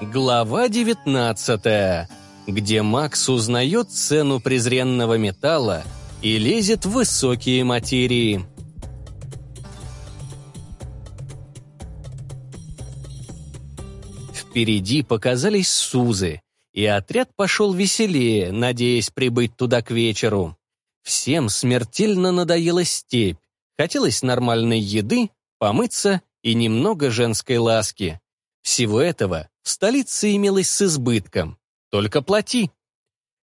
Глава 19. Где Макс узнает цену презренного металла и лезет в высокие материи. Впереди показались Сузы, и отряд пошел веселее, надеясь прибыть туда к вечеру. Всем смертельно надоела степь, хотелось нормальной еды, помыться и немного женской ласки. Всего этого в столице имелось с избытком. Только плати.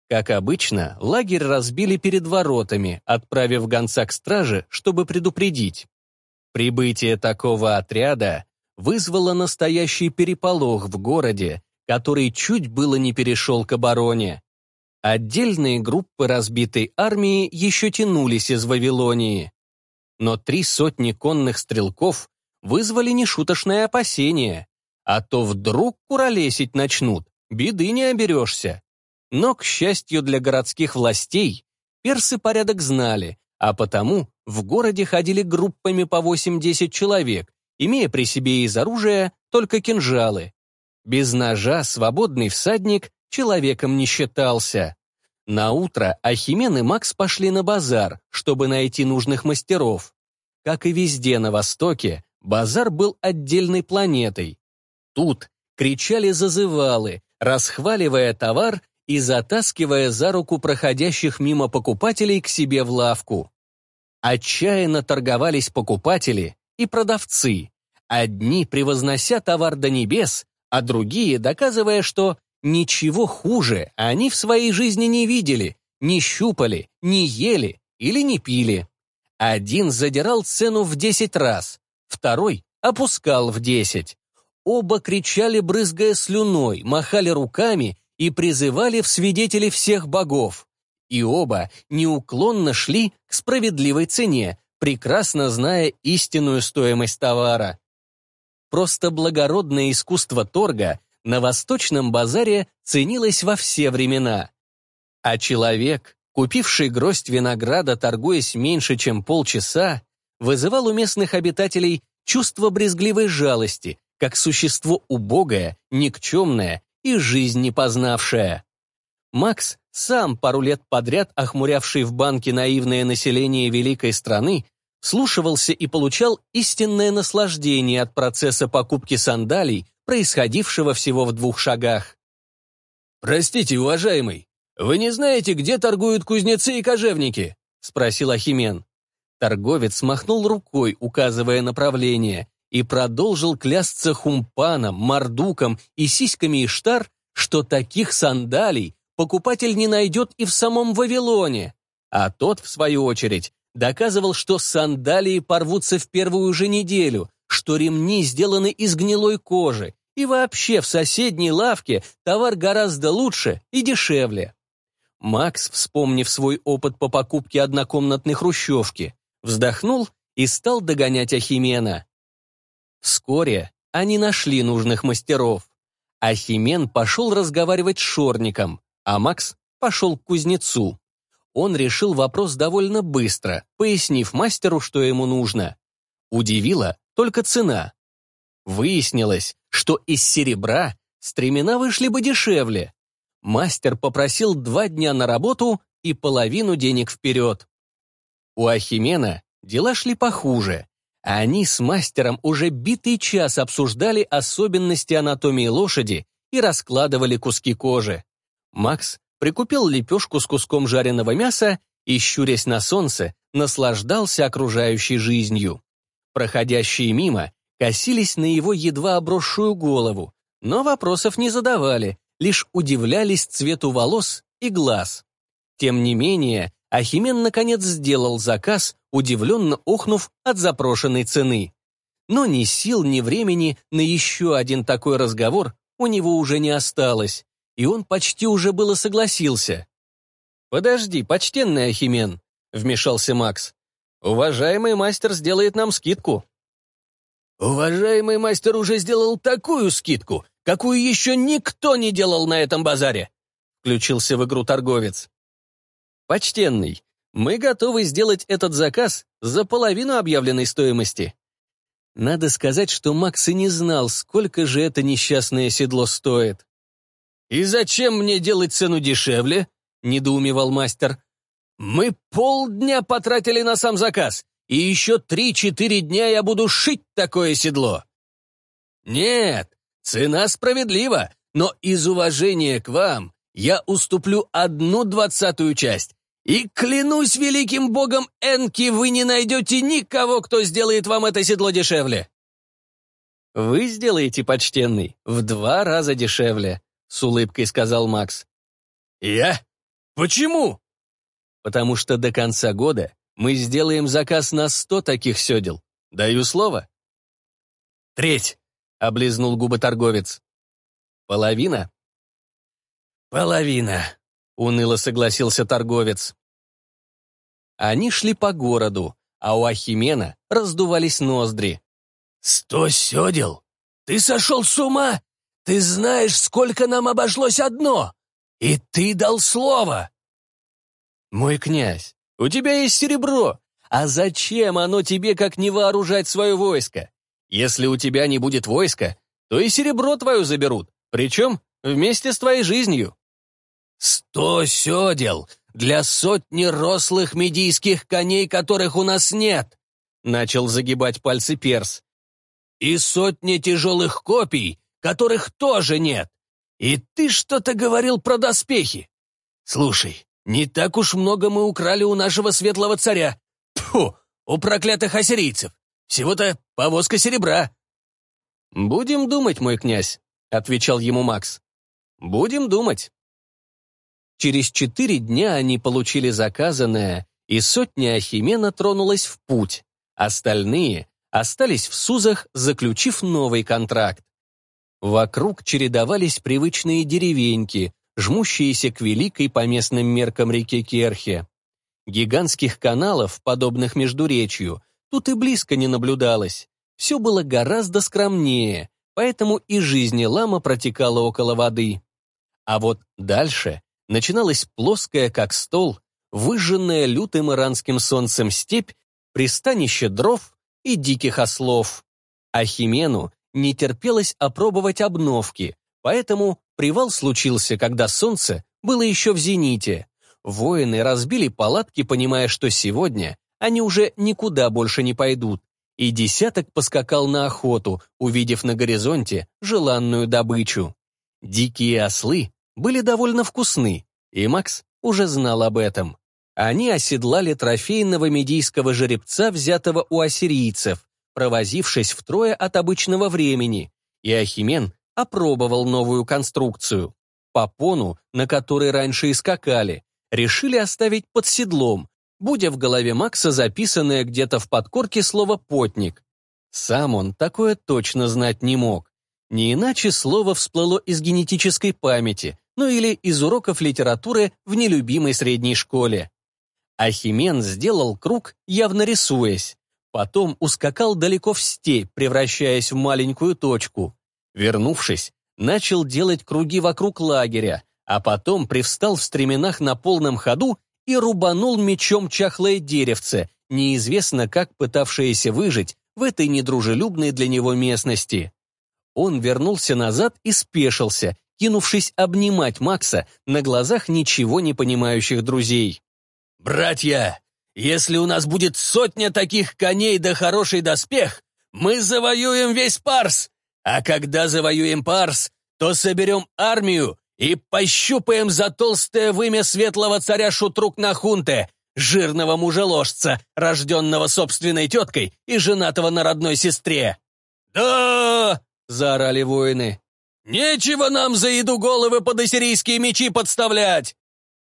Как обычно, лагерь разбили перед воротами, отправив гонца к страже, чтобы предупредить. Прибытие такого отряда вызвало настоящий переполох в городе, который чуть было не перешел к обороне. Отдельные группы разбитой армии еще тянулись из Вавилонии. Но три сотни конных стрелков вызвали нешуточное опасение а то вдруг куролесить начнут, беды не оберешься. Но, к счастью для городских властей, персы порядок знали, а потому в городе ходили группами по 8-10 человек, имея при себе из оружия только кинжалы. Без ножа свободный всадник человеком не считался. На утро Ахимен и Макс пошли на базар, чтобы найти нужных мастеров. Как и везде на Востоке, базар был отдельной планетой, тут кричали зазывалы, расхваливая товар и затаскивая за руку проходящих мимо покупателей к себе в лавку. Отчаянно торговались покупатели и продавцы, одни превознося товар до небес, а другие доказывая, что ничего хуже они в своей жизни не видели, не щупали, не ели или не пили. Один задирал цену в 10 раз, второй опускал в 10. Оба кричали, брызгая слюной, махали руками и призывали в свидетели всех богов. И оба неуклонно шли к справедливой цене, прекрасно зная истинную стоимость товара. Просто благородное искусство торга на Восточном базаре ценилось во все времена. А человек, купивший гроздь винограда, торгуясь меньше, чем полчаса, вызывал у местных обитателей чувство брезгливой жалости, как существо убогое, никчемное и жизнь не познавшее. Макс, сам пару лет подряд охмурявший в банке наивное население великой страны, слушался и получал истинное наслаждение от процесса покупки сандалий, происходившего всего в двух шагах. «Простите, уважаемый, вы не знаете, где торгуют кузнецы и кожевники?» — спросил Ахимен. Торговец махнул рукой, указывая направление, и продолжил клясться хумпаном, мордуком и сиськами Иштар, что таких сандалий покупатель не найдет и в самом Вавилоне. А тот, в свою очередь, доказывал, что сандалии порвутся в первую же неделю, что ремни сделаны из гнилой кожи, и вообще в соседней лавке товар гораздо лучше и дешевле. Макс, вспомнив свой опыт по покупке однокомнатной хрущевки, вздохнул и стал догонять Ахимена. Вскоре они нашли нужных мастеров. Ахимен пошел разговаривать с Шорником, а Макс пошел к кузнецу. Он решил вопрос довольно быстро, пояснив мастеру, что ему нужно. Удивила только цена. Выяснилось, что из серебра стремена вышли бы дешевле. Мастер попросил два дня на работу и половину денег вперед. У Ахимена дела шли похуже. Они с мастером уже битый час обсуждали особенности анатомии лошади и раскладывали куски кожи. Макс прикупил лепешку с куском жареного мяса и, щурясь на солнце, наслаждался окружающей жизнью. Проходящие мимо косились на его едва обросшую голову, но вопросов не задавали, лишь удивлялись цвету волос и глаз. Тем не менее, Ахимен наконец сделал заказ, удивленно охнув от запрошенной цены. Но ни сил, ни времени на еще один такой разговор у него уже не осталось, и он почти уже было согласился. «Подожди, почтенный Ахимен», — вмешался Макс. «Уважаемый мастер сделает нам скидку». «Уважаемый мастер уже сделал такую скидку, какую еще никто не делал на этом базаре», — включился в игру торговец. «Почтенный, мы готовы сделать этот заказ за половину объявленной стоимости. Надо сказать, что Макс и не знал, сколько же это несчастное седло стоит. «И зачем мне делать цену дешевле?» — недоумевал мастер. «Мы полдня потратили на сам заказ, и еще три-четыре дня я буду шить такое седло». «Нет, цена справедлива, но из уважения к вам я уступлю одну двадцатую часть, и клянусь великим богом Энки, вы не найдете никого, кто сделает вам это седло дешевле. Вы сделаете, почтенный, в два раза дешевле, с улыбкой сказал Макс. Я? Почему? Потому что до конца года мы сделаем заказ на сто таких седел. Даю слово. Треть, облизнул губы торговец. Половина? Половина, — уныло согласился торговец. Они шли по городу, а у Ахимена раздувались ноздри. «Сто седел? Ты сошел с ума? Ты знаешь, сколько нам обошлось одно? И ты дал слово!» «Мой князь, у тебя есть серебро. А зачем оно тебе, как не вооружать свое войско? Если у тебя не будет войска, то и серебро твое заберут, причем вместе с твоей жизнью». Сто седел для сотни рослых медийских коней, которых у нас нет!» Начал загибать пальцы перс. «И сотни тяжелых копий, которых тоже нет! И ты что-то говорил про доспехи! Слушай, не так уж много мы украли у нашего светлого царя. Тьфу, у проклятых ассирийцев. Всего-то повозка серебра». «Будем думать, мой князь», — отвечал ему Макс. «Будем думать». Через четыре дня они получили заказанное, и сотня Ахимена тронулась в путь. Остальные остались в Сузах, заключив новый контракт. Вокруг чередовались привычные деревеньки, жмущиеся к великой по местным меркам реке Керхе. Гигантских каналов, подобных Междуречью, тут и близко не наблюдалось. Все было гораздо скромнее, поэтому и жизнь Лама протекала около воды. А вот дальше начиналась плоская, как стол, выжженная лютым иранским солнцем степь, пристанище дров и диких ослов. Ахимену не терпелось опробовать обновки, поэтому привал случился, когда солнце было еще в зените. Воины разбили палатки, понимая, что сегодня они уже никуда больше не пойдут, и десяток поскакал на охоту, увидев на горизонте желанную добычу. Дикие ослы были довольно вкусны, и Макс уже знал об этом. Они оседлали трофейного медийского жеребца, взятого у ассирийцев, провозившись втрое от обычного времени, и Ахимен опробовал новую конструкцию. Попону, на которой раньше искакали, решили оставить под седлом, будя в голове Макса записанное где-то в подкорке слово «потник». Сам он такое точно знать не мог. Не иначе слово всплыло из генетической памяти, ну или из уроков литературы в нелюбимой средней школе. Ахимен сделал круг, явно рисуясь. Потом ускакал далеко в степь, превращаясь в маленькую точку. Вернувшись, начал делать круги вокруг лагеря, а потом привстал в стременах на полном ходу и рубанул мечом чахлое деревце, неизвестно как пытавшееся выжить в этой недружелюбной для него местности. Он вернулся назад и спешился, кинувшись обнимать Макса на глазах ничего не понимающих друзей. «Братья, если у нас будет сотня таких коней да хороший доспех, мы завоюем весь Парс! А когда завоюем Парс, то соберем армию и пощупаем за толстое вымя светлого царя Шутрук Нахунте, жирного мужеложца, рожденного собственной теткой и женатого на родной сестре. «Да!» — заорали воины. «Нечего нам за еду головы под ассирийские мечи подставлять!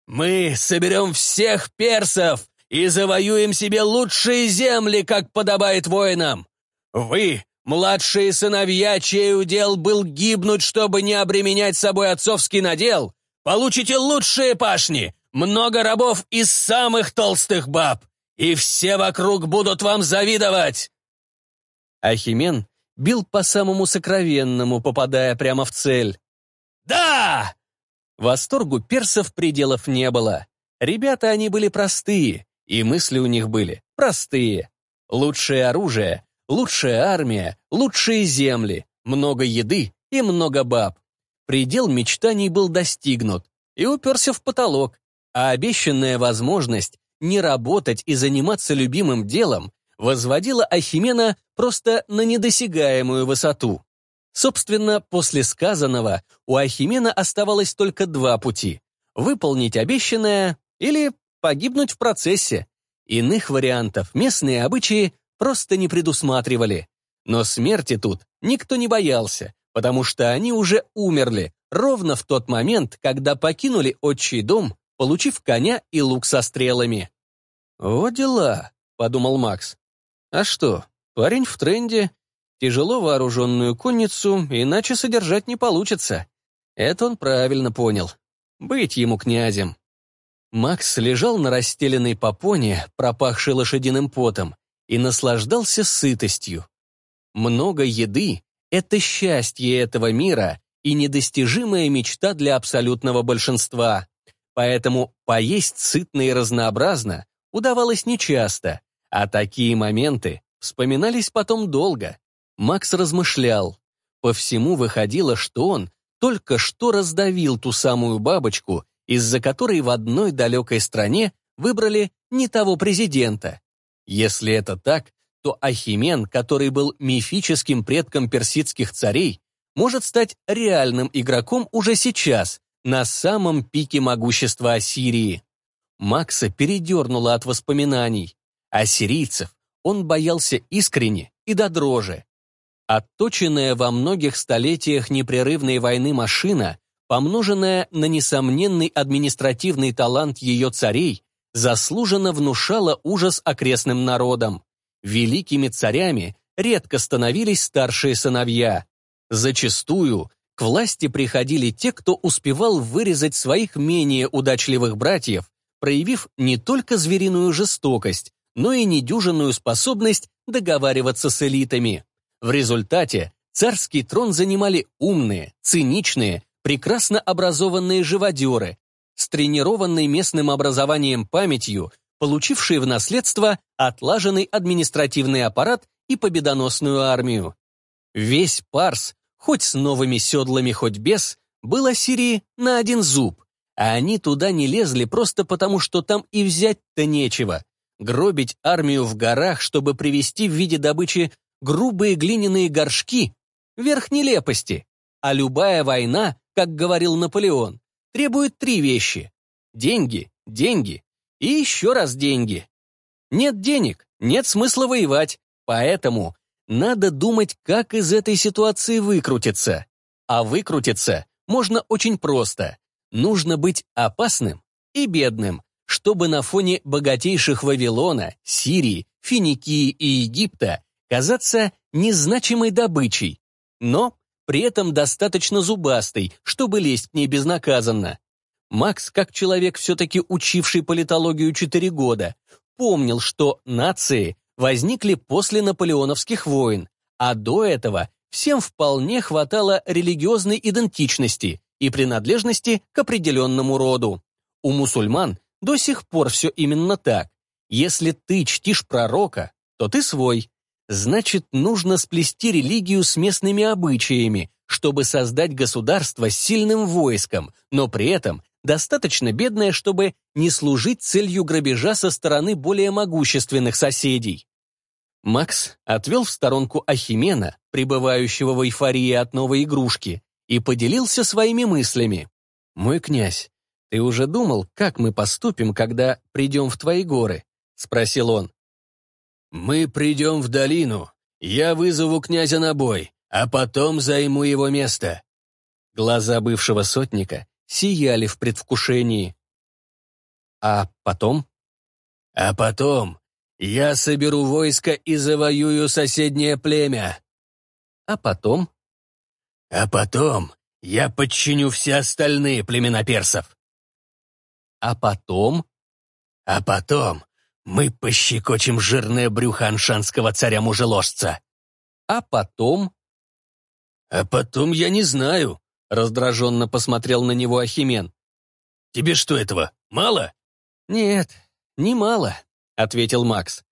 Мы соберем всех персов и завоюем себе лучшие земли, как подобает воинам! Вы, младшие сыновья, чей удел был гибнуть, чтобы не обременять собой отцовский надел, получите лучшие пашни, много рабов из самых толстых баб, и все вокруг будут вам завидовать!» Ахимен бил по самому сокровенному, попадая прямо в цель. «Да!» Восторгу персов пределов не было. Ребята они были простые, и мысли у них были простые. Лучшее оружие, лучшая армия, лучшие земли, много еды и много баб. Предел мечтаний был достигнут и уперся в потолок, а обещанная возможность не работать и заниматься любимым делом возводила Ахимена просто на недосягаемую высоту. Собственно, после сказанного у Ахимена оставалось только два пути — выполнить обещанное или погибнуть в процессе. Иных вариантов местные обычаи просто не предусматривали. Но смерти тут никто не боялся, потому что они уже умерли ровно в тот момент, когда покинули отчий дом, получив коня и лук со стрелами. «О, дела!» — подумал Макс. А что, парень в тренде. Тяжело вооруженную конницу, иначе содержать не получится. Это он правильно понял. Быть ему князем. Макс лежал на расстеленной попоне, пропахшей лошадиным потом, и наслаждался сытостью. Много еды — это счастье этого мира и недостижимая мечта для абсолютного большинства. Поэтому поесть сытно и разнообразно удавалось нечасто. А такие моменты вспоминались потом долго. Макс размышлял. По всему выходило, что он только что раздавил ту самую бабочку, из-за которой в одной далекой стране выбрали не того президента. Если это так, то Ахимен, который был мифическим предком персидских царей, может стать реальным игроком уже сейчас, на самом пике могущества Ассирии. Макса передернуло от воспоминаний. А сирийцев он боялся искренне и до дрожи. Отточенная во многих столетиях непрерывной войны машина, помноженная на несомненный административный талант ее царей, заслуженно внушала ужас окрестным народам. Великими царями редко становились старшие сыновья. Зачастую к власти приходили те, кто успевал вырезать своих менее удачливых братьев, проявив не только звериную жестокость, но и недюжинную способность договариваться с элитами. В результате царский трон занимали умные, циничные, прекрасно образованные живодеры с тренированной местным образованием памятью, получившие в наследство отлаженный административный аппарат и победоносную армию. Весь Парс, хоть с новыми седлами, хоть без, был Ассирии на один зуб, а они туда не лезли просто потому, что там и взять-то нечего. Гробить армию в горах, чтобы привести в виде добычи грубые глиняные горшки — верх нелепости. А любая война, как говорил Наполеон, требует три вещи — деньги, деньги и еще раз деньги. Нет денег, нет смысла воевать, поэтому надо думать, как из этой ситуации выкрутиться. А выкрутиться можно очень просто. Нужно быть опасным и бедным, чтобы на фоне богатейших Вавилона, Сирии, Финикии и Египта казаться незначимой добычей, но при этом достаточно зубастой, чтобы лезть к ней безнаказанно. Макс, как человек, все-таки учивший политологию четыре года, помнил, что нации возникли после наполеоновских войн, а до этого всем вполне хватало религиозной идентичности и принадлежности к определенному роду. У мусульман до сих пор все именно так. Если ты чтишь пророка, то ты свой. Значит, нужно сплести религию с местными обычаями, чтобы создать государство с сильным войском, но при этом достаточно бедное, чтобы не служить целью грабежа со стороны более могущественных соседей. Макс отвел в сторонку Ахимена, пребывающего в эйфории от новой игрушки, и поделился своими мыслями. «Мой князь, «Ты уже думал, как мы поступим, когда придем в твои горы?» — спросил он. «Мы придем в долину. Я вызову князя на бой, а потом займу его место». Глаза бывшего сотника сияли в предвкушении. «А потом?» «А потом я соберу войско и завоюю соседнее племя». «А потом?» «А потом я подчиню все остальные племена персов». А потом? А потом мы пощекочем жирное брюхо аншанского царя-мужеложца. А потом? А потом я не знаю, раздраженно посмотрел на него Ахимен. Тебе что этого, мало? Нет, не мало, ответил Макс.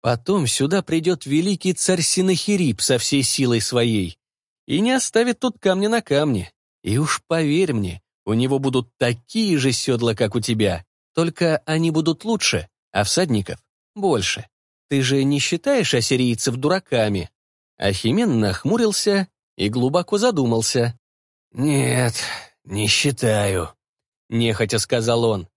Потом сюда придет великий царь Синахирип со всей силой своей и не оставит тут камня на камне. И уж поверь мне, у него будут такие же седла, как у тебя, только они будут лучше, а всадников — больше. Ты же не считаешь ассирийцев дураками?» Ахимен нахмурился и глубоко задумался. «Нет, не считаю», — нехотя сказал он.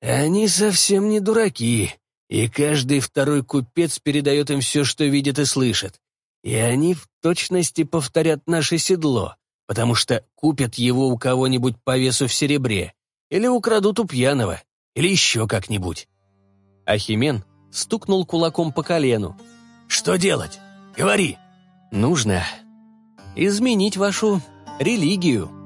«Они совсем не дураки, и каждый второй купец передает им все, что видит и слышит. И они в точности повторят наше седло, потому что купят его у кого-нибудь по весу в серебре, или украдут у пьяного, или еще как-нибудь. Ахимен стукнул кулаком по колену. «Что делать? Говори!» «Нужно изменить вашу религию».